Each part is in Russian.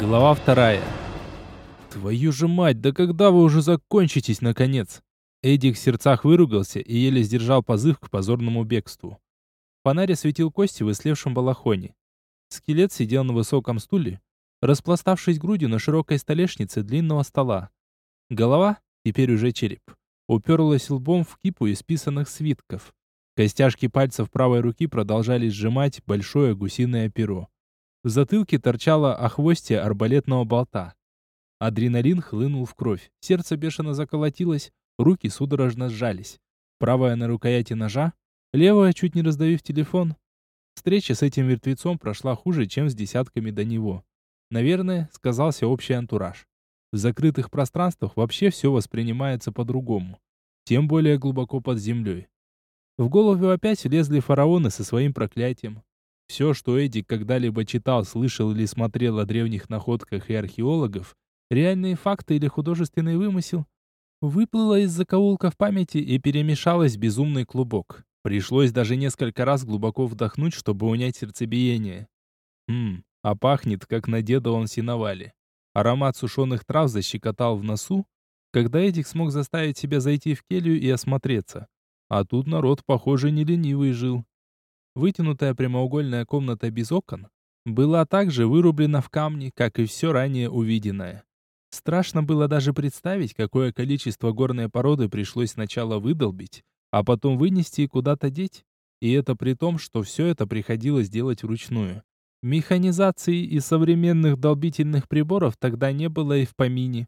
Глава вторая. Твою же мать, да когда вы уже закончитесь наконец? Эдик в сердцах выругался и еле сдержал позыв к позорному бегству. Фонарь осветил кости в ислевшем балахоне. Скелет сидел на высоком стуле, распластавшись грудью на широкой столешнице длинного стола. Голова, теперь уже череп, уперлась лбом в кипу исписанных свитков. Костяшки пальцев правой руки продолжали сжимать большое гусиное перо. В затылке торчало охвостье арбалетного болта. Адреналин хлынул в кровь, сердце бешено заколотилось, руки судорожно сжались. Правая на рукояти ножа, левая, чуть не раздавив телефон. Встреча с этим мертвецом прошла хуже, чем с десятками до него. Наверное, сказался общий антураж. В закрытых пространствах вообще все воспринимается по-другому. Тем более глубоко под землей. В голову опять влезли фараоны со своим проклятием. Все, что Эдик когда-либо читал, слышал или смотрел о древних находках и археологов, реальные факты или художественный вымысел, выплыло из закоулка в памяти и перемешалось в безумный клубок. Пришлось даже несколько раз глубоко вдохнуть, чтобы унять сердцебиение. Хм, а пахнет, как на дедовом сеновале. Аромат сушеных трав защекотал в носу, когда Эдик смог заставить себя зайти в келью и осмотреться. А тут народ, похоже, не ленивый жил. Вытянутая прямоугольная комната без окон была также вырублена в камне, как и все ранее увиденное. Страшно было даже представить, какое количество горной породы пришлось сначала выдолбить, а потом вынести и куда-то деть. И это при том, что все это приходилось делать вручную. Механизации и современных долбительных приборов тогда не было и в помине.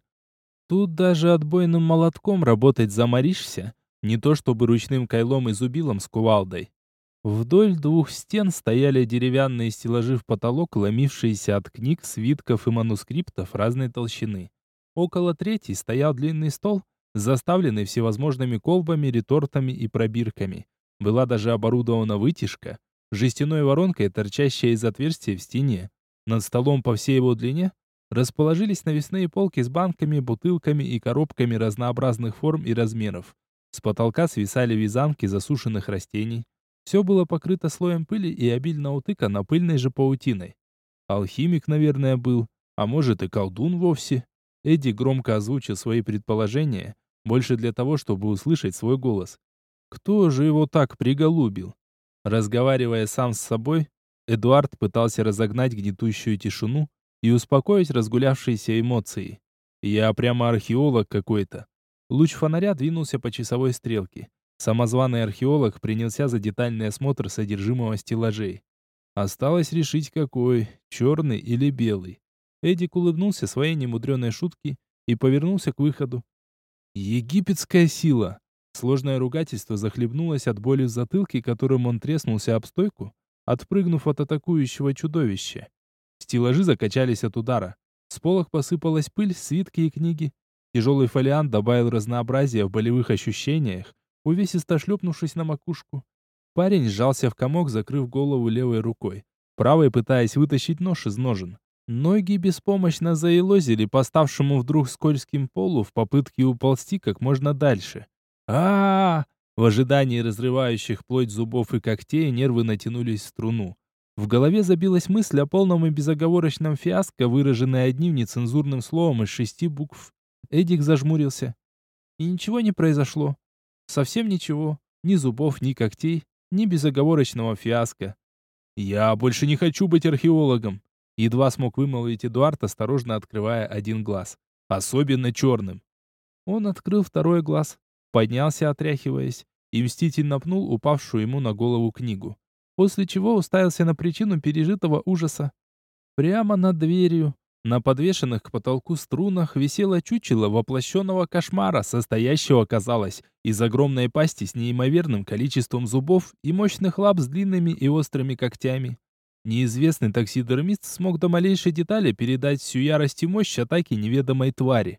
Тут даже отбойным молотком работать заморишься, не то чтобы ручным кайлом и зубилом с кувалдой. Вдоль двух стен стояли деревянные стеллажи в потолок, ломившиеся от книг, свитков и манускриптов разной толщины. Около третьей стоял длинный стол, заставленный всевозможными колбами, ретортами и пробирками. Была даже оборудована вытяжка, жестяной воронкой, торчащая из отверстия в стене. Над столом по всей его длине расположились навесные полки с банками, бутылками и коробками разнообразных форм и размеров. С потолка свисали вязанки засушенных растений. Все было покрыто слоем пыли и обильно утыкано пыльной же паутиной. Алхимик, наверное, был, а может и колдун вовсе. Эдди громко озвучил свои предположения, больше для того, чтобы услышать свой голос. Кто же его так приголубил? Разговаривая сам с собой, Эдуард пытался разогнать гнетущую тишину и успокоить разгулявшиеся эмоции. Я прямо археолог какой-то. Луч фонаря двинулся по часовой стрелке. Самозваный археолог принялся за детальный осмотр содержимого стеллажей. Осталось решить, какой, черный или белый. Эдик улыбнулся своей немудреной шутке и повернулся к выходу. Египетская сила! Сложное ругательство захлебнулось от боли в затылке, которым он треснулся об стойку, отпрыгнув от атакующего чудовища. Стеллажи закачались от удара. С полок посыпалась пыль, свитки и книги. Тяжелый фолиант добавил разнообразия в болевых ощущениях, увесисто шлепнувшись на макушку. Парень сжался в комок, закрыв голову левой рукой, правой пытаясь вытащить нож из ножен. Ноги беспомощно заелозили по ставшему вдруг скользким полу в попытке уползти как можно дальше. а а, В ожидании разрывающих плоть зубов и когтей нервы натянулись в струну. В голове забилась мысль о полном и безоговорочном фиаско, выраженной одним нецензурным словом из шести букв. Эдик зажмурился. И ничего не произошло. Совсем ничего. Ни зубов, ни когтей, ни безоговорочного фиаско. «Я больше не хочу быть археологом!» Едва смог вымолвить Эдуард, осторожно открывая один глаз. Особенно черным. Он открыл второй глаз, поднялся, отряхиваясь, и мстительно пнул упавшую ему на голову книгу. После чего уставился на причину пережитого ужаса. Прямо над дверью, на подвешенных к потолку струнах висело чучело воплощенного кошмара, состоящего, казалось, из огромной пасти с неимоверным количеством зубов и мощных лап с длинными и острыми когтями. Неизвестный таксидермист смог до малейшей детали передать всю ярость и мощь атаки неведомой твари.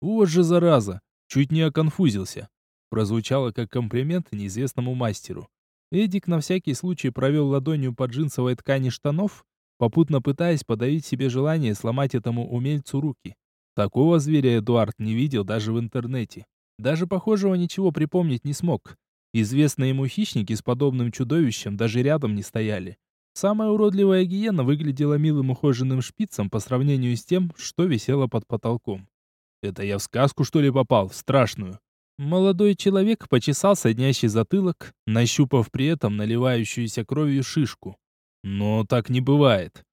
«Вот же зараза! Чуть не оконфузился!» Прозвучало как комплимент неизвестному мастеру. Эдик на всякий случай провел ладонью по джинсовой ткани штанов попутно пытаясь подавить себе желание сломать этому умельцу руки. Такого зверя Эдуард не видел даже в интернете. Даже похожего ничего припомнить не смог. Известные ему хищники с подобным чудовищем даже рядом не стояли. Самая уродливая гиена выглядела милым ухоженным шпицем по сравнению с тем, что висело под потолком. «Это я в сказку, что ли, попал? В страшную?» Молодой человек почесал соднящий затылок, нащупав при этом наливающуюся кровью шишку. Но так не бывает.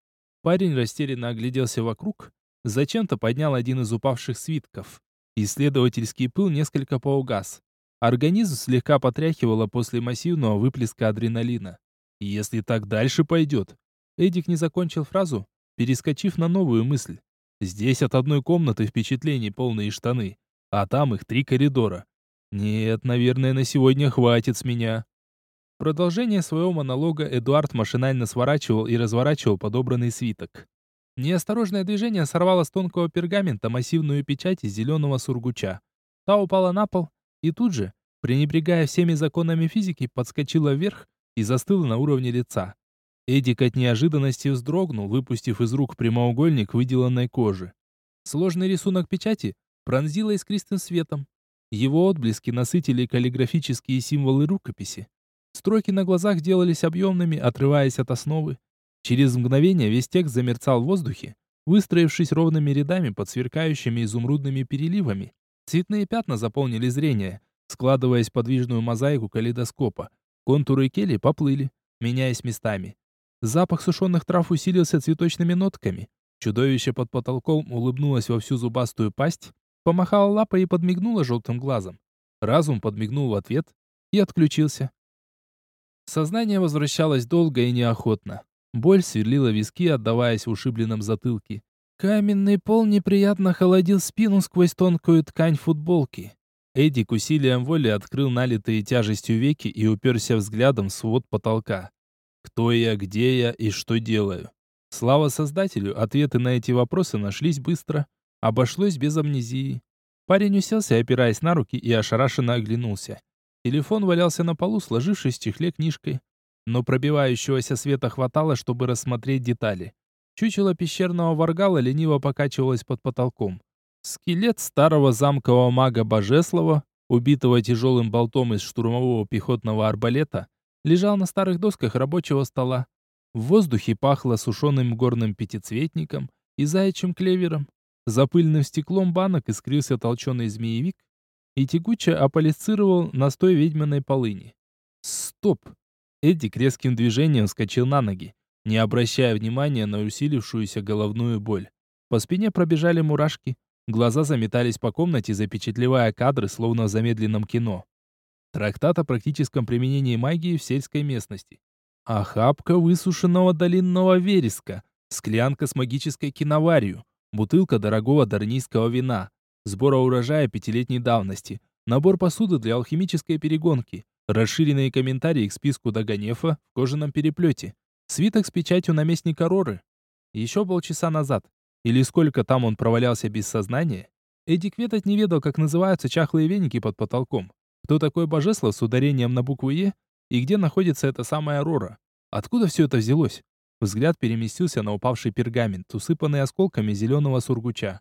Парень растерянно огляделся вокруг, зачем-то поднял один из упавших свитков. Исследовательский пыл несколько поугас. Организм слегка потряхивало после массивного выплеска адреналина. Если так дальше пойдет... Эдик не закончил фразу, перескочив на новую мысль. Здесь от одной комнаты впечатлений полные штаны, а там их три коридора. Нет, наверное, на сегодня хватит с меня. Продолжение своего монолога Эдуард машинально сворачивал и разворачивал подобранный свиток. Неосторожное движение сорвало с тонкого пергамента массивную печать из зеленого сургуча. Та упала на пол и тут же, пренебрегая всеми законами физики, подскочила вверх и застыла на уровне лица. Эдик от неожиданности вздрогнул, выпустив из рук прямоугольник выделанной кожи. Сложный рисунок печати пронзило искристым светом. Его отблески насытили каллиграфические символы рукописи. Строки на глазах делались объемными, отрываясь от основы. Через мгновение весь текст замерцал в воздухе, выстроившись ровными рядами под сверкающими изумрудными переливами. Цветные пятна заполнили зрение, складываясь в подвижную мозаику калейдоскопа. Контуры кели поплыли, меняясь местами. Запах сушеных трав усилился цветочными нотками. Чудовище под потолком улыбнулось во всю зубастую пасть, помахало лапой и подмигнуло желтым глазом. Разум подмигнул в ответ и отключился. Сознание возвращалось долго и неохотно. Боль сверлила виски, отдаваясь в ушибленном затылке. Каменный пол неприятно холодил спину сквозь тонкую ткань футболки. Эдик усилием воли открыл налитые тяжестью веки и уперся взглядом в свод потолка. Кто я, где я и что делаю? Слава Создателю, ответы на эти вопросы нашлись быстро. Обошлось без амнезии. Парень уселся, опираясь на руки, и ошарашенно оглянулся. Телефон валялся на полу, сложившись в чехле книжкой. Но пробивающегося света хватало, чтобы рассмотреть детали. Чучело пещерного варгала лениво покачивалось под потолком. Скелет старого замкового мага Божеслава, убитого тяжелым болтом из штурмового пехотного арбалета, лежал на старых досках рабочего стола. В воздухе пахло сушеным горным пятицветником и заячьим клевером. За пыльным стеклом банок искрился толченый змеевик и тягуче аполисцировал настой ведьминой полыни. Стоп! Эдик резким движением вскочил на ноги, не обращая внимания на усилившуюся головную боль. По спине пробежали мурашки, Глаза заметались по комнате, запечатлевая кадры, словно в замедленном кино. Трактат о практическом применении магии в сельской местности. Охапка высушенного долинного вереска, склянка с магической киноварью, бутылка дорогого дарнийского вина, сбора урожая пятилетней давности, набор посуды для алхимической перегонки, расширенные комментарии к списку Даганефа в кожаном переплете, свиток с печатью наместника Роры. Еще полчаса назад или сколько там он провалялся без сознания, Эдик Ветот не ведал, как называются чахлые веники под потолком. Кто такой Божеслав с ударением на букву «Е» и где находится эта самая Рора? Откуда все это взялось? Взгляд переместился на упавший пергамент, усыпанный осколками зеленого сургуча.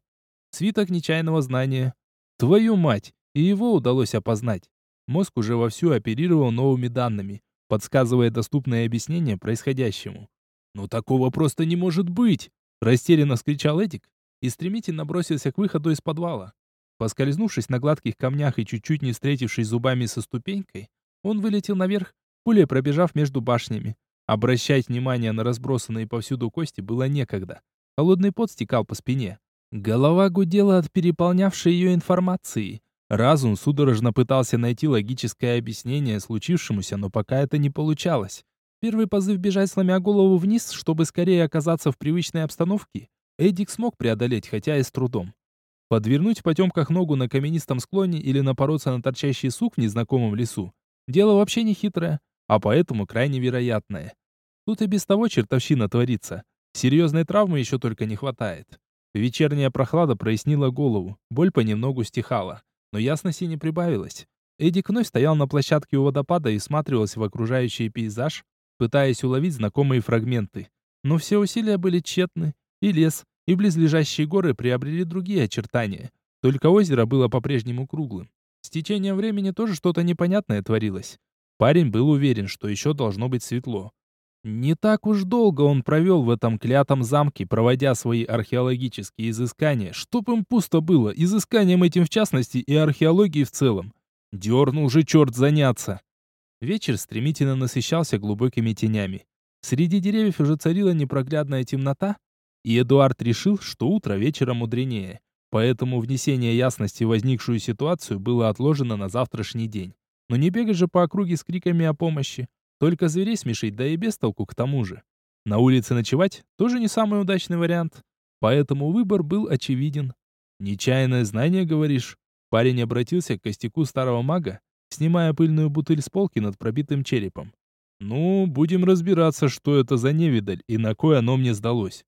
Свиток нечаянного знания. Твою мать! И его удалось опознать. Мозг уже вовсю оперировал новыми данными, подсказывая доступное объяснение происходящему. Но такого просто не может быть! Растерянно вскричал Эдик и стремительно бросился к выходу из подвала. Поскользнувшись на гладких камнях и чуть-чуть не встретившись зубами со ступенькой, он вылетел наверх, пулей пробежав между башнями. Обращать внимание на разбросанные повсюду кости было некогда. Холодный пот стекал по спине. Голова гудела от переполнявшей ее информации. Разум судорожно пытался найти логическое объяснение случившемуся, но пока это не получалось. Первый позыв бежать, сломя голову вниз, чтобы скорее оказаться в привычной обстановке, Эдик смог преодолеть, хотя и с трудом. Подвернуть в потемках ногу на каменистом склоне или напороться на торчащий сук в незнакомом лесу – дело вообще не хитрое, а поэтому крайне вероятное. Тут и без того чертовщина творится. Серьезной травмы еще только не хватает. Вечерняя прохлада прояснила голову, боль понемногу стихала, но ясности не прибавилось. Эдик вновь стоял на площадке у водопада и всматривался в окружающий пейзаж, пытаясь уловить знакомые фрагменты. Но все усилия были тщетны, и лес, и близлежащие горы приобрели другие очертания. Только озеро было по-прежнему круглым. С течением времени тоже что-то непонятное творилось. Парень был уверен, что еще должно быть светло. Не так уж долго он провел в этом клятом замке, проводя свои археологические изыскания, чтоб им пусто было, изысканием этим в частности и археологией в целом. Дернул же черт заняться. Вечер стремительно насыщался глубокими тенями. Среди деревьев уже царила непроглядная темнота, и Эдуард решил, что утро вечера мудренее. Поэтому внесение ясности в возникшую ситуацию было отложено на завтрашний день. Но не бегать же по округе с криками о помощи. Только зверей смешить, да и без толку к тому же. На улице ночевать тоже не самый удачный вариант. Поэтому выбор был очевиден. «Нечаянное знание, говоришь?» Парень обратился к костяку старого мага, снимая пыльную бутыль с полки над пробитым черепом. «Ну, будем разбираться, что это за невидаль и на кой оно мне сдалось».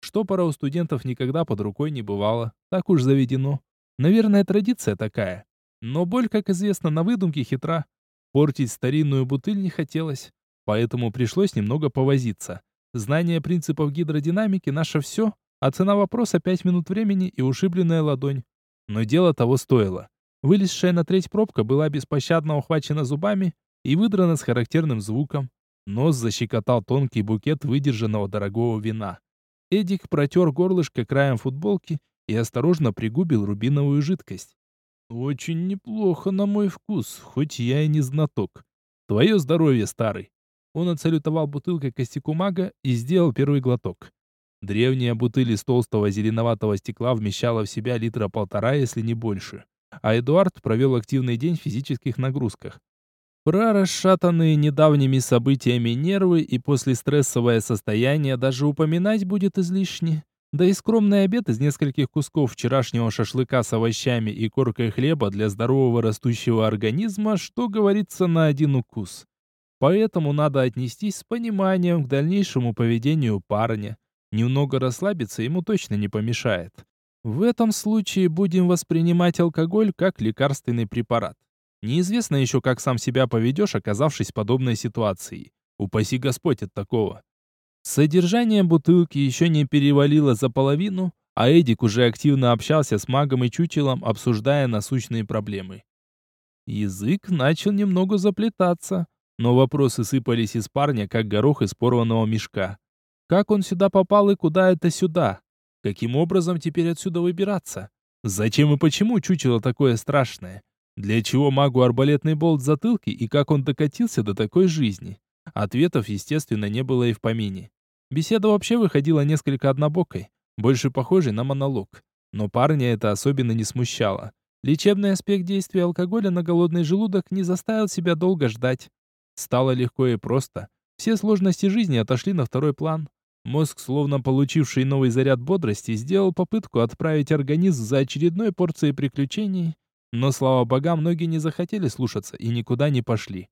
Штопора у студентов никогда под рукой не бывало, так уж заведено. Наверное, традиция такая. Но боль, как известно, на выдумке хитра. Портить старинную бутыль не хотелось, поэтому пришлось немного повозиться. Знание принципов гидродинамики — наше все, а цена вопроса — пять минут времени и ушибленная ладонь. Но дело того стоило. Вылезшая на треть пробка была беспощадно ухвачена зубами и выдрана с характерным звуком. Нос защекотал тонкий букет выдержанного дорогого вина. Эдик протер горлышко краем футболки и осторожно пригубил рубиновую жидкость. Очень неплохо на мой вкус, хоть я и не знаток. Твое здоровье, старый. Он отсалютовал бутылкой костяку мага и сделал первый глоток. Древняя бутыль из толстого зеленоватого стекла вмещала в себя литра полтора, если не больше. А Эдуард провел активный день в физических нагрузках. Про расшатанные недавними событиями нервы и послестрессовое состояние даже упоминать будет излишне. Да и скромный обед из нескольких кусков вчерашнего шашлыка с овощами и коркой хлеба для здорового растущего организма, что говорится на один укус. Поэтому надо отнестись с пониманием к дальнейшему поведению парня. Немного расслабиться ему точно не помешает. В этом случае будем воспринимать алкоголь как лекарственный препарат. Неизвестно еще, как сам себя поведешь, оказавшись в подобной ситуации. Упаси Господь от такого. Содержание бутылки еще не перевалило за половину, а Эдик уже активно общался с магом и чучелом, обсуждая насущные проблемы. Язык начал немного заплетаться, но вопросы сыпались из парня, как горох из порванного мешка. Как он сюда попал и куда это сюда? Каким образом теперь отсюда выбираться? Зачем и почему чучело такое страшное? Для чего магу арбалетный болт в затылке и как он докатился до такой жизни? Ответов, естественно, не было и в помине. Беседа вообще выходила несколько однобокой, больше похожей на монолог. Но парня это особенно не смущало. Лечебный аспект действия алкоголя на голодный желудок не заставил себя долго ждать. Стало легко и просто. Все сложности жизни отошли на второй план. Мозг, словно получивший новый заряд бодрости, сделал попытку отправить организм за очередной порцией приключений, но, слава богам, многие не захотели слушаться и никуда не пошли.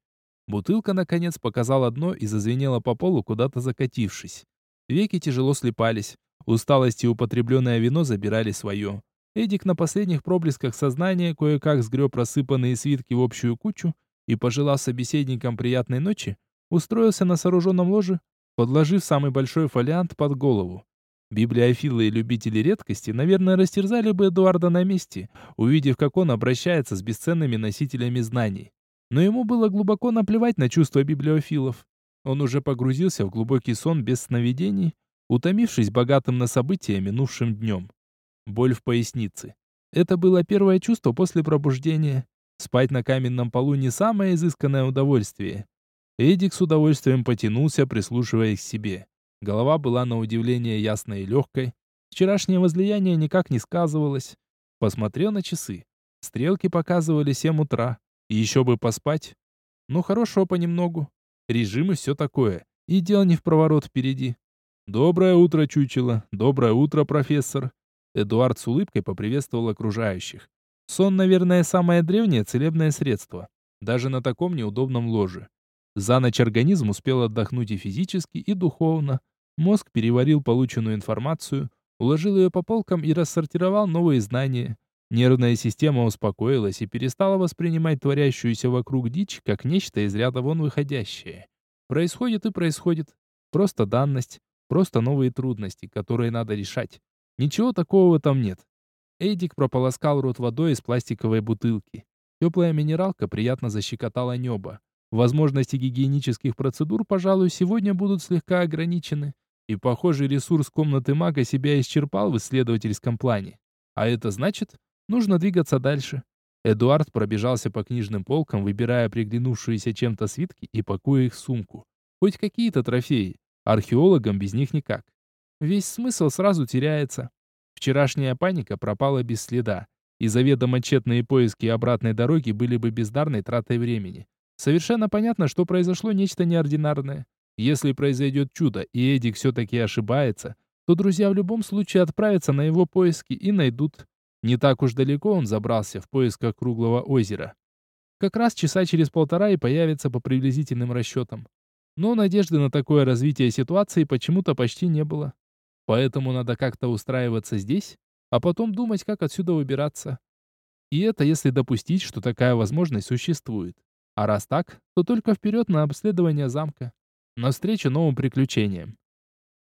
Бутылка, наконец, показала дно и зазвенела по полу, куда-то закатившись. Веки тяжело слепались. Усталость и употребленное вино забирали свое. Эдик на последних проблесках сознания кое-как сгреб рассыпанные свитки в общую кучу и, пожелав собеседникам приятной ночи, устроился на сооруженном ложе, подложив самый большой фолиант под голову. Библиофилы и любители редкости, наверное, растерзали бы Эдуарда на месте, увидев, как он обращается с бесценными носителями знаний. Но ему было глубоко наплевать на чувства библиофилов. Он уже погрузился в глубокий сон без сновидений, утомившись богатым на события минувшим днем. Боль в пояснице. Это было первое чувство после пробуждения. Спать на каменном полу не самое изысканное удовольствие. Эдик с удовольствием потянулся, прислушиваясь к себе. Голова была на удивление ясной и легкой. Вчерашнее возлияние никак не сказывалось. Посмотрел на часы. Стрелки показывали семь утра. Еще бы поспать. Ну, хорошего понемногу. Режим и все такое. И дело не в проворот впереди. «Доброе утро, чучело! Доброе утро, профессор!» Эдуард с улыбкой поприветствовал окружающих. Сон, наверное, самое древнее целебное средство. Даже на таком неудобном ложе. За ночь организм успел отдохнуть и физически, и духовно. Мозг переварил полученную информацию, уложил ее по полкам и рассортировал новые знания. Нервная система успокоилась и перестала воспринимать творящуюся вокруг дичь как нечто из ряда вон выходящее. Происходит и происходит. Просто данность, просто новые трудности, которые надо решать. Ничего такого там нет. Эдик прополоскал рот водой из пластиковой бутылки. Теплая минералка приятно защекотала небо. Возможности гигиенических процедур, пожалуй, сегодня будут слегка ограничены. И, похоже, ресурс комнаты мага себя исчерпал в исследовательском плане. А это значит, нужно двигаться дальше. Эдуард пробежался по книжным полкам, выбирая приглянувшиеся чем-то свитки и пакуя их в сумку. Хоть какие-то трофеи. Археологам без них никак. Весь смысл сразу теряется. Вчерашняя паника пропала без следа, и заведомо тщетные поиски обратной дороги были бы бездарной тратой времени. Совершенно понятно, что произошло нечто неординарное. Если произойдет чудо, и Эдик все-таки ошибается, то друзья в любом случае отправятся на его поиски и найдут. Не так уж далеко он забрался в поисках круглого озера. Как раз часа через полтора и появится по приблизительным расчетам. Но надежды на такое развитие ситуации почему-то почти не было. Поэтому надо как-то устраиваться здесь, а потом думать, как отсюда выбираться. И это если допустить, что такая возможность существует. А раз так, то только вперед на обследование замка, навстречу новым приключениям.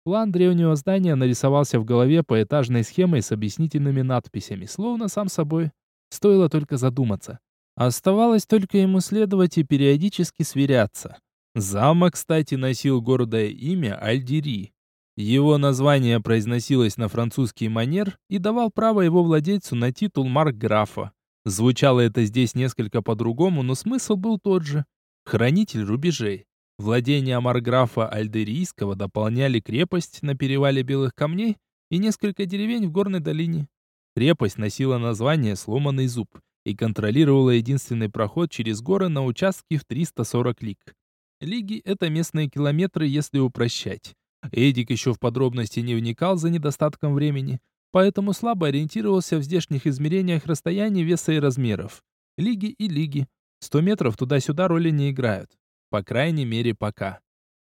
План древнего здания нарисовался в голове поэтажной схемой с объяснительными надписями, словно сам собой. Стоило только задуматься. Оставалось только ему следовать и периодически сверяться. Замок, кстати, носил гордое имя Альдири. Его название произносилось на французский манер и давал право его владельцу на титул маркграфа. Звучало это здесь несколько по-другому, но смысл был тот же. Хранитель рубежей. Владения марграфа Альдерийского дополняли крепость на перевале Белых Камней и несколько деревень в горной долине. Крепость носила название «Сломанный зуб» и контролировала единственный проход через горы на участке в 340 лиг. Лиги — это местные километры, если упрощать. Эдик еще в подробности не вникал за недостатком времени, поэтому слабо ориентировался в здешних измерениях расстояний, веса и размеров. Лиги и лиги. 100 метров туда-сюда роли не играют. По крайней мере, пока.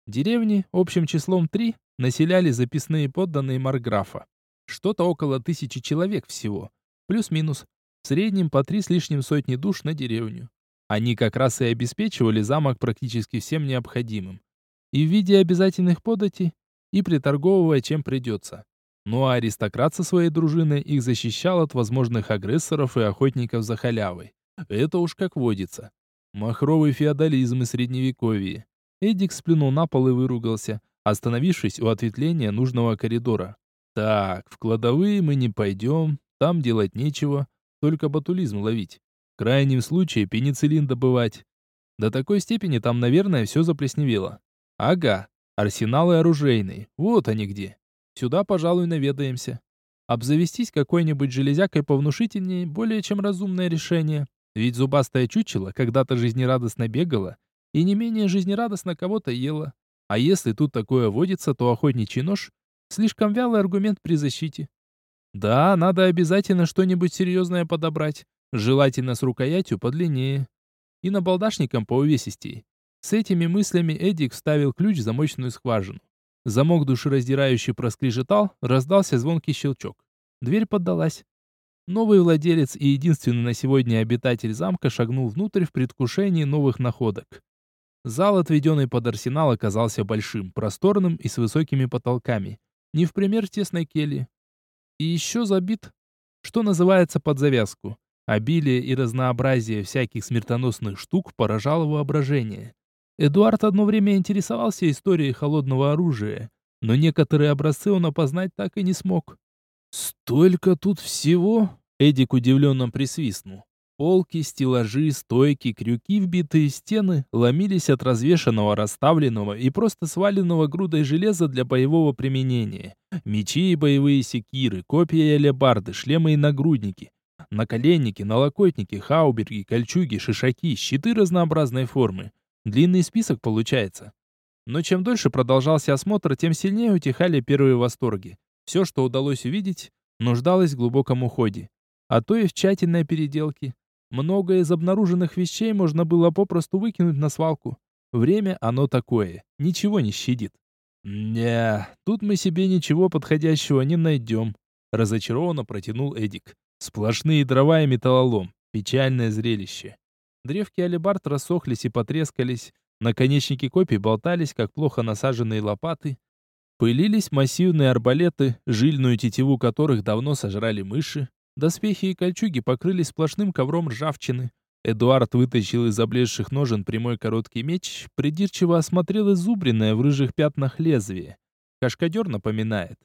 Деревни, общим числом три, населяли записные подданные Марграфа. Что-то около тысячи человек всего. Плюс-минус. В среднем по три с лишним сотни душ на деревню. Они как раз и обеспечивали замок практически всем необходимым. И в виде обязательных податей, и приторговывая чем придется. Ну а аристократ со своей дружиной их защищал от возможных агрессоров и охотников за халявой. Это уж как водится. Махровый феодализм и средневековье. Эдик сплюнул на пол и выругался, остановившись у ответвления нужного коридора. Так, в кладовые мы не пойдем, там делать нечего, только батулизм ловить. В крайнем случае пенициллин добывать. До такой степени там, наверное, все заплесневело. Ага, арсеналы оружейные, вот они где. Сюда, пожалуй, наведаемся. Обзавестись какой-нибудь железякой повнушительнее, более чем разумное решение. Ведь зубастое чучело когда-то жизнерадостно бегало и не менее жизнерадостно кого-то ело. А если тут такое водится, то охотничий нож — слишком вялый аргумент при защите. Да, надо обязательно что-нибудь серьезное подобрать, желательно с рукоятью подлиннее. И набалдашником по увесистей. С этими мыслями Эдик вставил ключ в замочную скважину. Замок душераздирающий проскрежетал, раздался звонкий щелчок. Дверь поддалась. Новый владелец и единственный на сегодня обитатель замка шагнул внутрь в предвкушении новых находок. Зал, отведенный под арсенал, оказался большим, просторным и с высокими потолками. Не в пример тесной кельи. И еще забит, что называется, под завязку. Обилие и разнообразие всяких смертоносных штук поражало воображение. Эдуард одно время интересовался историей холодного оружия, но некоторые образцы он опознать так и не смог. «Столько тут всего!» — Эдик удивленно присвистнул. Полки, стеллажи, стойки, крюки, вбитые стены ломились от развешанного, расставленного и просто сваленного грудой железа для боевого применения. Мечи и боевые секиры, копья и алебарды, шлемы и нагрудники. Наколенники, налокотники, хауберги, кольчуги, шишаки, щиты разнообразной формы. Длинный список получается. Но чем дольше продолжался осмотр, тем сильнее утихали первые восторги. Все, что удалось увидеть, нуждалось в глубоком уходе, а то и в тщательной переделке. Многое из обнаруженных вещей можно было попросту выкинуть на свалку. Время оно такое, ничего не щадит. «Не, тут мы себе ничего подходящего не найдем», — разочарованно протянул Эдик. «Сплошные дрова и металлолом. Печальное зрелище». Древки алебард рассохлись и потрескались, наконечники копий болтались, как плохо насаженные лопаты, Пылились массивные арбалеты, жильную тетиву которых давно сожрали мыши. Доспехи и кольчуги покрылись сплошным ковром ржавчины. Эдуард вытащил из облезших ножен прямой короткий меч, придирчиво осмотрел изубренное в рыжих пятнах лезвие. Кашкадер напоминает.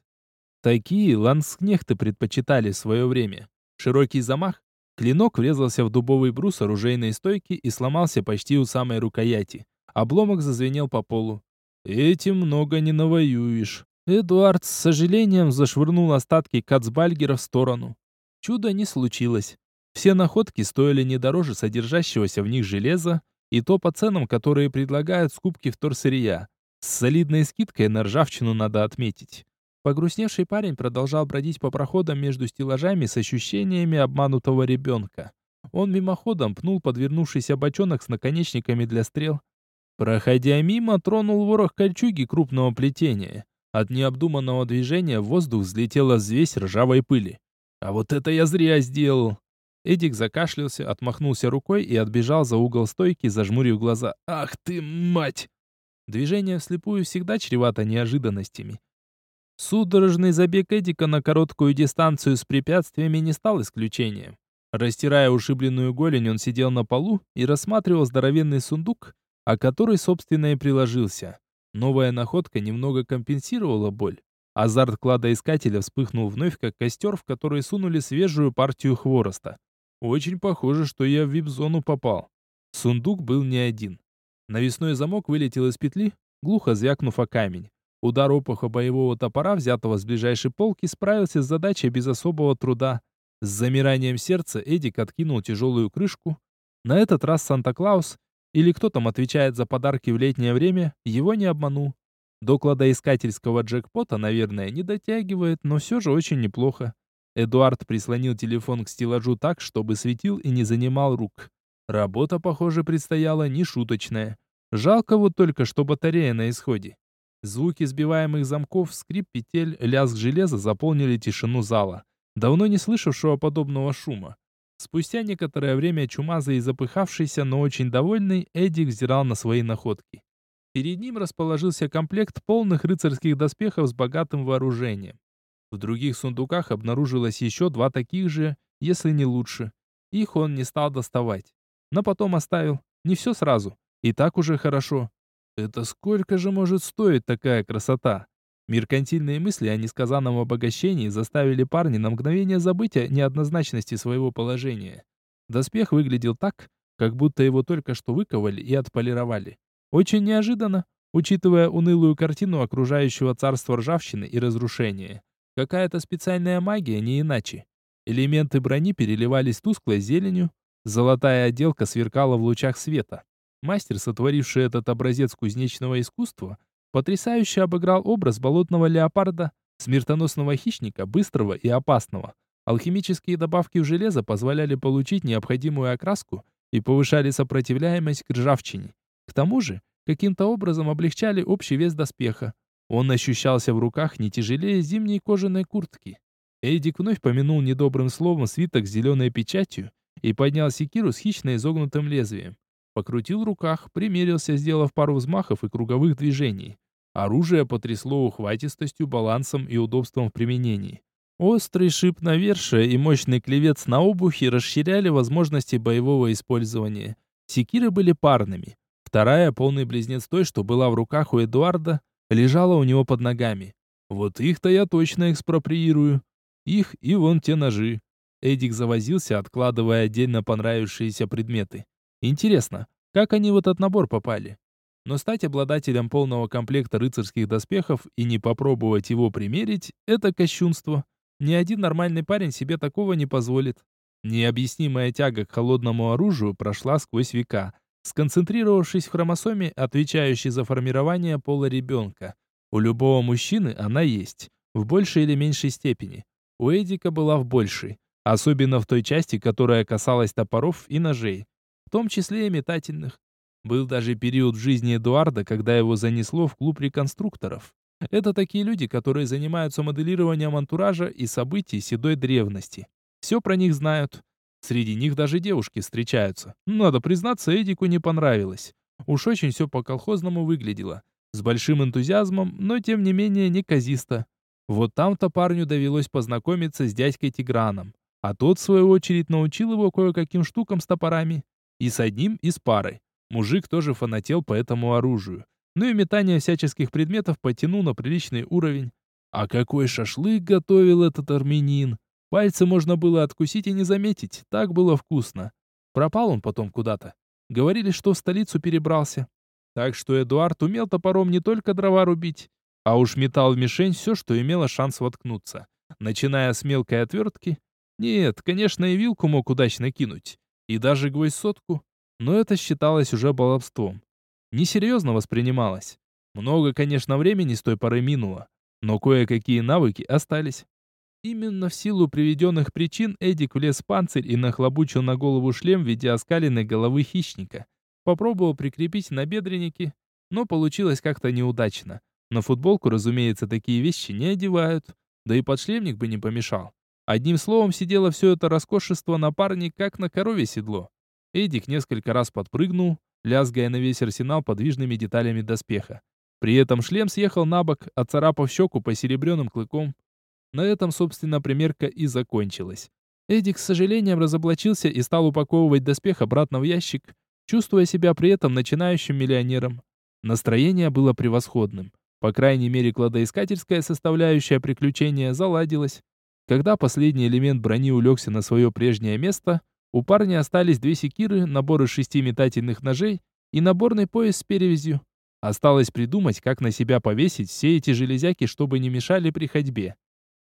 Такие ланскнехты предпочитали в свое время. Широкий замах, клинок врезался в дубовый брус оружейной стойки и сломался почти у самой рукояти. Обломок зазвенел по полу. Этим много не навоюешь. Эдуард с сожалением зашвырнул остатки кацбальгера в сторону. Чудо не случилось. Все находки стоили не дороже содержащегося в них железа, и то по ценам, которые предлагают скупки вторсырья. С солидной скидкой на ржавчину надо отметить. Погрустневший парень продолжал бродить по проходам между стеллажами с ощущениями обманутого ребенка. Он мимоходом пнул подвернувшийся бочонок с наконечниками для стрел. Проходя мимо, тронул ворох кольчуги крупного плетения. От необдуманного движения в воздух взлетела взвесь ржавой пыли. «А вот это я зря сделал!» Эдик закашлялся, отмахнулся рукой и отбежал за угол стойки, зажмурив глаза. «Ах ты, мать!» Движение вслепую всегда чревато неожиданностями. Судорожный забег Эдика на короткую дистанцию с препятствиями не стал исключением. Растирая ушибленную голень, он сидел на полу и рассматривал здоровенный сундук, о который, собственно, и приложился. Новая находка немного компенсировала боль. Азарт кладоискателя вспыхнул вновь, как костер, в который сунули свежую партию хвороста. Очень похоже, что я в вип-зону попал. Сундук был не один. Навесной замок вылетел из петли, глухо звякнув о камень. Удар опуха боевого топора, взятого с ближайшей полки, справился с задачей без особого труда. С замиранием сердца Эдик откинул тяжелую крышку. На этот раз Санта-Клаус, или кто там отвечает за подарки в летнее время, его не обманул. До кладоискательского джекпота, наверное, не дотягивает, но все же очень неплохо. Эдуард прислонил телефон к стеллажу так, чтобы светил и не занимал рук. Работа, похоже, предстояла нешуточная. Жалко вот только, что батарея на исходе. Звуки сбиваемых замков, скрип петель, лязг железа заполнили тишину зала, давно не слышавшего подобного шума. Спустя некоторое время чумазый и запыхавшийся, но очень довольный, Эдик взирал на свои находки. Перед ним расположился комплект полных рыцарских доспехов с богатым вооружением. В других сундуках обнаружилось еще два таких же, если не лучше. Их он не стал доставать. Но потом оставил. Не все сразу. И так уже хорошо. Это сколько же может стоить такая красота? Меркантильные мысли о несказанном обогащении заставили парня на мгновение забыть о неоднозначности своего положения. Доспех выглядел так, как будто его только что выковали и отполировали. Очень неожиданно, учитывая унылую картину окружающего царства ржавчины и разрушения. Какая-то специальная магия, не иначе. Элементы брони переливались тусклой зеленью, золотая отделка сверкала в лучах света. Мастер, сотворивший этот образец кузнечного искусства, потрясающе обыграл образ болотного леопарда, смертоносного хищника, быстрого и опасного. Алхимические добавки в железо позволяли получить необходимую окраску и повышали сопротивляемость к ржавчине. К тому же, каким-то образом облегчали общий вес доспеха. Он ощущался в руках не тяжелее зимней кожаной куртки. Эдик вновь помянул недобрым словом свиток с зеленой печатью и поднял секиру с хищно изогнутым лезвием. Покрутил в руках, примерился, сделав пару взмахов и круговых движений. Оружие потрясло ухватистостью, балансом и удобством в применении. Острый шип навершия и мощный клевец на обухе расширяли возможности боевого использования. Секиры были парными. Вторая, полный близнец той, что была в руках у Эдуарда, лежала у него под ногами. Вот их-то я точно экспроприирую. Их и вон те ножи. Эдик завозился, откладывая отдельно понравившиеся предметы. Интересно, как они в этот набор попали? Но стать обладателем полного комплекта рыцарских доспехов и не попробовать его примерить – это кощунство. Ни один нормальный парень себе такого не позволит. Необъяснимая тяга к холодному оружию прошла сквозь века, сконцентрировавшись в хромосоме, отвечающей за формирование пола ребенка. У любого мужчины она есть, в большей или меньшей степени. У Эдика была в большей, особенно в той части, которая касалась топоров и ножей в том числе и метательных. Был даже период в жизни Эдуарда, когда его занесло в клуб реконструкторов. Это такие люди, которые занимаются моделированием антуража и событий седой древности. Все про них знают. Среди них даже девушки встречаются. Надо признаться, Эдику не понравилось. Уж очень все по-колхозному выглядело. С большим энтузиазмом, но тем не менее неказисто. Вот там-то парню довелось познакомиться с дядькой Тиграном. А тот, в свою очередь, научил его кое-каким штукам с топорами. И с одним, и с парой. Мужик тоже фанател по этому оружию. Ну и метание всяческих предметов потянул на приличный уровень. А какой шашлык готовил этот армянин! Пальцы можно было откусить и не заметить, так было вкусно. Пропал он потом куда-то. Говорили, что в столицу перебрался. Так что Эдуард умел топором не только дрова рубить, а уж метал в мишень все, что имело шанс воткнуться. Начиная с мелкой отвертки. Нет, конечно, и вилку мог удачно кинуть. И даже гвоздь сотку. Но это считалось уже баловством. Несерьезно воспринималось. Много, конечно, времени с той поры минуло. Но кое-какие навыки остались. Именно в силу приведенных причин Эдик влез в панцирь и нахлобучил на голову шлем в виде оскаленной головы хищника. Попробовал прикрепить на бедренники, но получилось как-то неудачно. На футболку, разумеется, такие вещи не одевают, да и подшлемник бы не помешал. Одним словом, сидело все это роскошество на парне, как на корове седло. Эдик несколько раз подпрыгнул, лязгая на весь арсенал подвижными деталями доспеха. При этом шлем съехал на бок, отцарапав щеку по серебряным клыком. На этом, собственно, примерка и закончилась. Эдик с сожалением разоблачился и стал упаковывать доспех обратно в ящик, чувствуя себя при этом начинающим миллионером. Настроение было превосходным. По крайней мере, кладоискательская составляющая приключения заладилась. Когда последний элемент брони улегся на свое прежнее место, у парня остались две секиры, набор из шести метательных ножей и наборный пояс с перевязью. Осталось придумать, как на себя повесить все эти железяки, чтобы не мешали при ходьбе.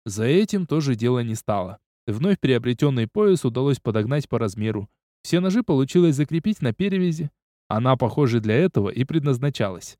За этим тоже дело не стало. Вновь приобретенный пояс удалось подогнать по размеру. Все ножи получилось закрепить на перевязи. Она, похоже, для этого и предназначалась.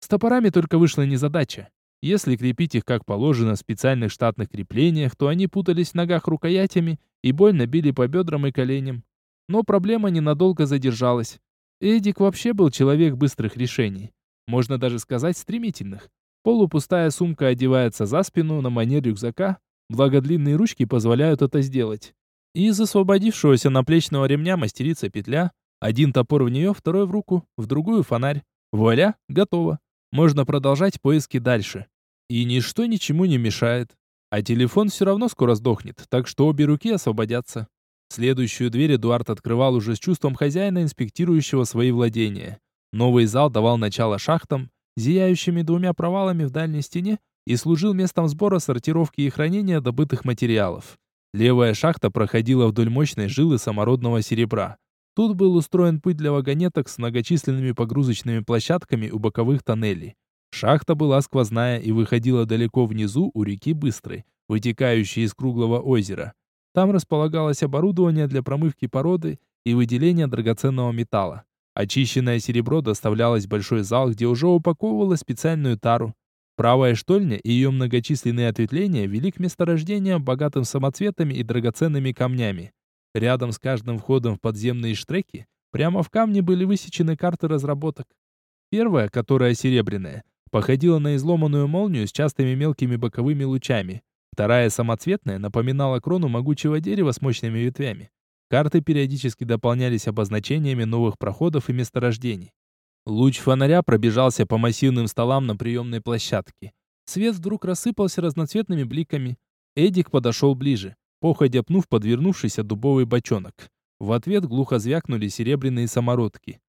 С топорами только вышла незадача. Если крепить их как положено в специальных штатных креплениях, то они путались в ногах рукоятями и больно били по бедрам и коленям. Но проблема ненадолго задержалась. Эдик вообще был человек быстрых решений. Можно даже сказать стремительных. Полупустая сумка одевается за спину на манер рюкзака, благо длинные ручки позволяют это сделать. Из освободившегося наплечного ремня мастерится петля, один топор в нее, второй в руку, в другую фонарь. Вуаля, готово. Можно продолжать поиски дальше. И ничто ничему не мешает. А телефон все равно скоро сдохнет, так что обе руки освободятся. Следующую дверь Эдуард открывал уже с чувством хозяина, инспектирующего свои владения. Новый зал давал начало шахтам, зияющими двумя провалами в дальней стене, и служил местом сбора, сортировки и хранения добытых материалов. Левая шахта проходила вдоль мощной жилы самородного серебра. Тут был устроен путь для вагонеток с многочисленными погрузочными площадками у боковых тоннелей. Шахта была сквозная и выходила далеко внизу у реки Быстрой, вытекающей из круглого озера. Там располагалось оборудование для промывки породы и выделения драгоценного металла. Очищенное серебро доставлялось в большой зал, где уже упаковывалось специальную тару. Правая штольня и ее многочисленные ответвления вели к месторождениям, богатым самоцветами и драгоценными камнями. Рядом с каждым входом в подземные штреки прямо в камне были высечены карты разработок. Первая, которая серебряная, походила на изломанную молнию с частыми мелкими боковыми лучами. Вторая, самоцветная, напоминала крону могучего дерева с мощными ветвями. Карты периодически дополнялись обозначениями новых проходов и месторождений. Луч фонаря пробежался по массивным столам на приемной площадке. Свет вдруг рассыпался разноцветными бликами. Эдик подошел ближе походя пнув подвернувшийся дубовый бочонок. В ответ глухо звякнули серебряные самородки.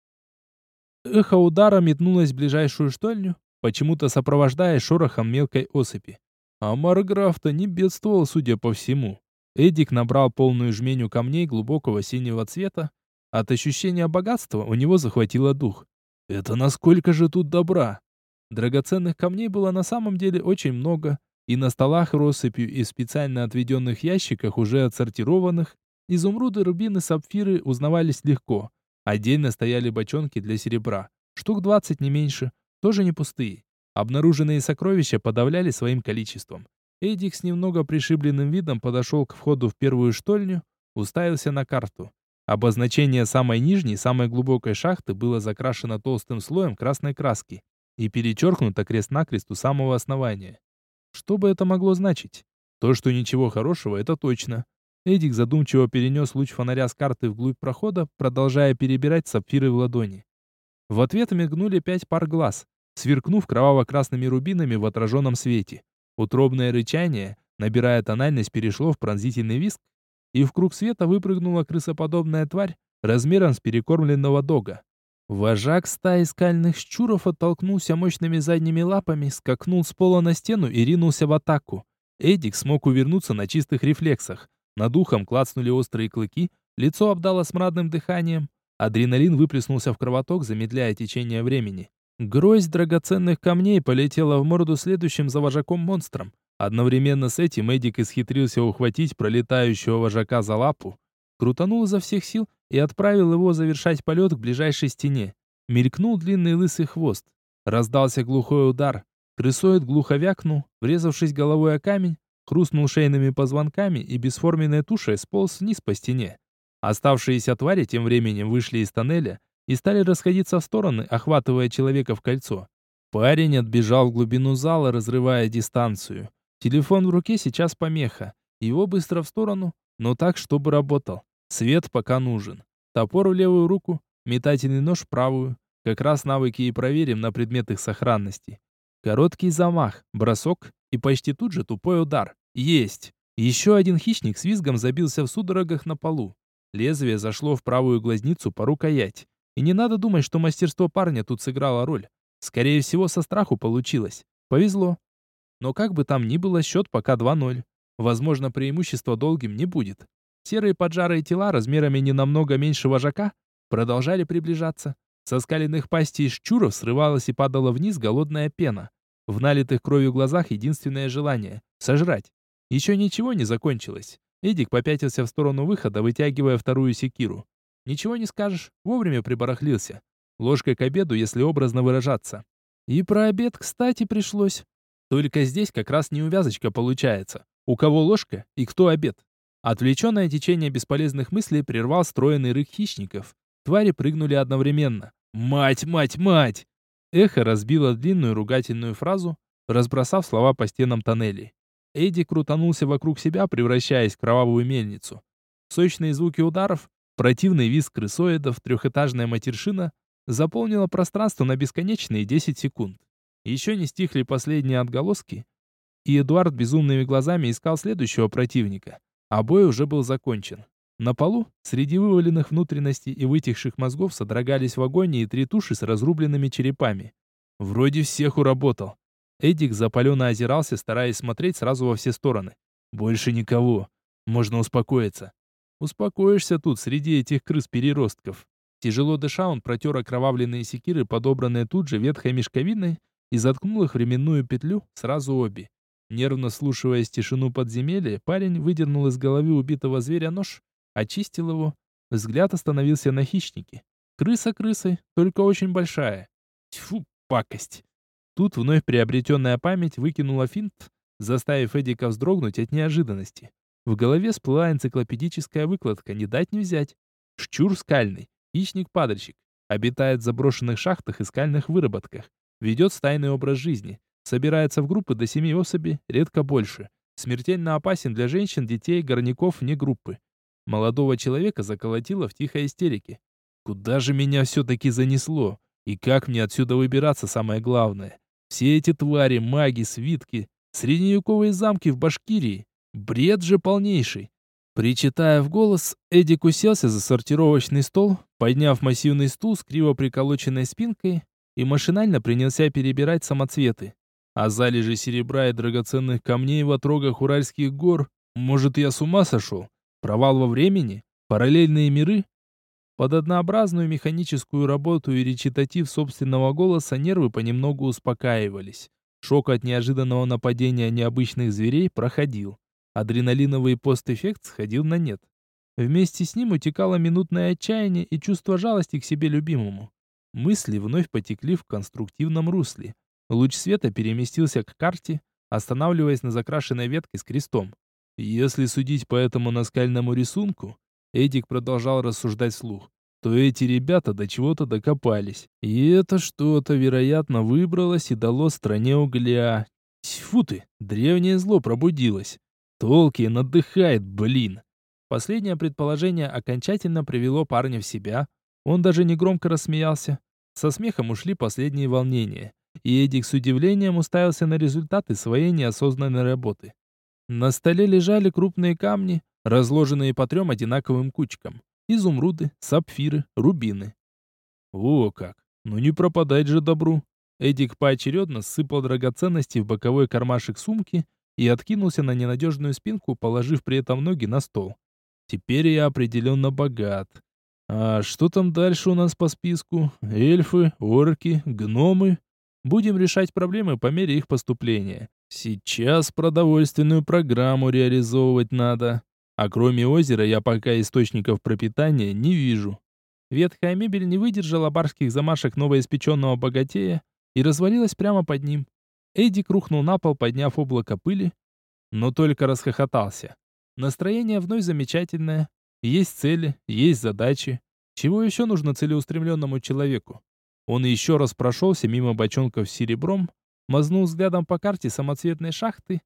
Эхо удара метнулось в ближайшую штольню, почему-то сопровождая шорохом мелкой осыпи. А Марграф-то не бедствовал, судя по всему. Эдик набрал полную жменю камней глубокого синего цвета. От ощущения богатства у него захватило дух. Это насколько же тут добра! Драгоценных камней было на самом деле очень много, и на столах россыпью из специально отведенных ящиках, уже отсортированных, изумруды, рубины, сапфиры узнавались легко. Отдельно стояли бочонки для серебра, штук 20 не меньше, тоже не пустые. Обнаруженные сокровища подавляли своим количеством. Эдик с немного пришибленным видом подошел к входу в первую штольню, уставился на карту. Обозначение самой нижней, самой глубокой шахты было закрашено толстым слоем красной краски и перечеркнуто крест-накрест у самого основания. Что бы это могло значить? То, что ничего хорошего, это точно. Эдик задумчиво перенес луч фонаря с карты вглубь прохода, продолжая перебирать сапфиры в ладони. В ответ мигнули пять пар глаз, сверкнув кроваво-красными рубинами в отраженном свете. Утробное рычание, набирая тональность, перешло в пронзительный виск, и в круг света выпрыгнула крысоподобная тварь, размером с перекормленного дога. Вожак стаи скальных щуров оттолкнулся мощными задними лапами, скакнул с пола на стену и ринулся в атаку. Эдик смог увернуться на чистых рефлексах. Над ухом клацнули острые клыки, лицо обдало смрадным дыханием. Адреналин выплеснулся в кровоток, замедляя течение времени. Гроздь драгоценных камней полетела в морду следующим за вожаком монстром. Одновременно с этим Эдик исхитрился ухватить пролетающего вожака за лапу, крутанул изо всех сил и отправил его завершать полет к ближайшей стене. Мелькнул длинный лысый хвост. Раздался глухой удар. Крысоид глухо вякнул, врезавшись головой о камень, хрустнул шейными позвонками и бесформенной тушей сполз вниз по стене. Оставшиеся твари тем временем вышли из тоннеля и стали расходиться в стороны, охватывая человека в кольцо. Парень отбежал в глубину зала, разрывая дистанцию. Телефон в руке сейчас помеха. Его быстро в сторону, но так, чтобы работал. Свет пока нужен. Топор в левую руку, метательный нож в правую. Как раз навыки и проверим на предмет их сохранности. Короткий замах, бросок и почти тут же тупой удар. Есть! Еще один хищник с визгом забился в судорогах на полу. Лезвие зашло в правую глазницу по рукоять. И не надо думать, что мастерство парня тут сыграло роль. Скорее всего, со страху получилось. Повезло. Но как бы там ни было, счет пока 2-0. Возможно, преимущества долгим не будет. Серые поджарые тела размерами не намного меньше вожака продолжали приближаться. Со скаленных пастей щуров срывалась и падала вниз голодная пена. В налитых кровью глазах единственное желание — сожрать. Еще ничего не закончилось. Эдик попятился в сторону выхода, вытягивая вторую секиру. Ничего не скажешь, вовремя прибарахлился. Ложкой к обеду, если образно выражаться. И про обед, кстати, пришлось. Только здесь как раз неувязочка получается. У кого ложка и кто обед? Отвлеченное течение бесполезных мыслей прервал стройный рык хищников. Твари прыгнули одновременно. «Мать, мать, мать!» Эхо разбило длинную ругательную фразу, разбросав слова по стенам тоннелей. Эдди крутанулся вокруг себя, превращаясь в кровавую мельницу. Сочные звуки ударов, противный визг крысоидов, трехэтажная матершина заполнила пространство на бесконечные 10 секунд. Еще не стихли последние отголоски, и Эдуард безумными глазами искал следующего противника. А бой уже был закончен. На полу, среди вываленных внутренностей и вытекших мозгов, содрогались в агонии три туши с разрубленными черепами. Вроде всех уработал. Эдик запаленно озирался, стараясь смотреть сразу во все стороны. Больше никого. Можно успокоиться. Успокоишься тут, среди этих крыс-переростков. Тяжело дыша, он протер окровавленные секиры, подобранные тут же ветхой мешковиной, и заткнул их временную петлю, сразу обе. Нервно слушаясь тишину подземелья, парень выдернул из головы убитого зверя нож, очистил его. Взгляд остановился на хищнике. Крыса крысой, только очень большая. Тьфу, пакость. Тут вновь приобретенная память выкинула финт, заставив Эдика вздрогнуть от неожиданности. В голове всплыла энциклопедическая выкладка, не дать не взять. Щур скальный, хищник-падальщик, обитает в заброшенных шахтах и скальных выработках. Ведет стайный образ жизни. Собирается в группы до семи особей, редко больше. Смертельно опасен для женщин, детей, горняков вне группы. Молодого человека заколотило в тихой истерике. Куда же меня все-таки занесло? И как мне отсюда выбираться, самое главное? Все эти твари, маги, свитки, средневековые замки в Башкирии. Бред же полнейший. Причитая в голос, Эдик уселся за сортировочный стол, подняв массивный стул с криво приколоченной спинкой, и машинально принялся перебирать самоцветы. А залежи серебра и драгоценных камней в отрогах Уральских гор, может, я с ума сошел? Провал во времени? Параллельные миры? Под однообразную механическую работу и речитатив собственного голоса нервы понемногу успокаивались. Шок от неожиданного нападения необычных зверей проходил. Адреналиновый постэффект сходил на нет. Вместе с ним утекало минутное отчаяние и чувство жалости к себе любимому. Мысли вновь потекли в конструктивном русле. Луч света переместился к карте, останавливаясь на закрашенной ветке с крестом. Если судить по этому наскальному рисунку, Эдик продолжал рассуждать вслух, то эти ребята до чего-то докопались. И это что-то, вероятно, выбралось и дало стране угля. Тьфу ты, древнее зло пробудилось. Толкин отдыхает, блин. Последнее предположение окончательно привело парня в себя, он даже негромко рассмеялся. Со смехом ушли последние волнения, и Эдик с удивлением уставился на результаты своей неосознанной работы. На столе лежали крупные камни, разложенные по трем одинаковым кучкам. изумруды, сапфиры, рубины. О как! Ну не пропадать же добру. Эдик поочередно сыпал драгоценности в боковой кармашек сумки и откинулся на ненадежную спинку, положив при этом ноги на стол. Теперь я определенно богат. А что там дальше у нас по списку? Эльфы, орки, гномы? Будем решать проблемы по мере их поступления. Сейчас продовольственную программу реализовывать надо. А кроме озера я пока источников пропитания не вижу. Ветхая мебель не выдержала барских замашек новоиспеченного богатея и развалилась прямо под ним. Эдик рухнул на пол, подняв облако пыли, но только расхохотался. Настроение вновь замечательное. Есть цели, есть задачи. Чего еще нужно целеустремленному человеку? Он еще раз прошелся мимо бочонков с серебром, мазнул взглядом по карте самоцветной шахты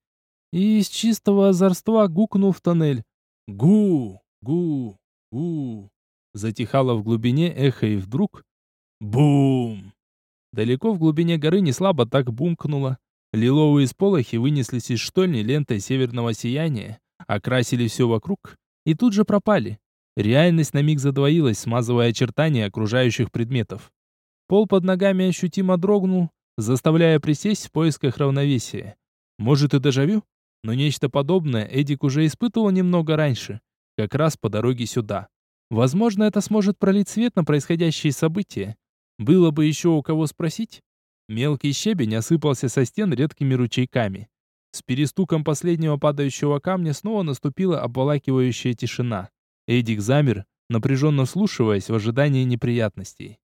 и из чистого озорства гукнул в тоннель. «Гу! Гу! Гу!» Затихало в глубине эхо и вдруг... Бум! Далеко в глубине горы неслабо так бумкнуло. Лиловые сполохи вынеслись из штольни лентой северного сияния, окрасили все вокруг и тут же пропали. Реальность на миг задвоилась, смазывая очертания окружающих предметов. Пол под ногами ощутимо дрогнул, заставляя присесть в поисках равновесия. Может и дежавю? Но нечто подобное Эдик уже испытывал немного раньше, как раз по дороге сюда. Возможно, это сможет пролить свет на происходящие события. Было бы еще у кого спросить. Мелкий щебень осыпался со стен редкими ручейками. С перестуком последнего падающего камня снова наступила обволакивающая тишина. Эдик замер, напряженно вслушиваясь в ожидании неприятностей.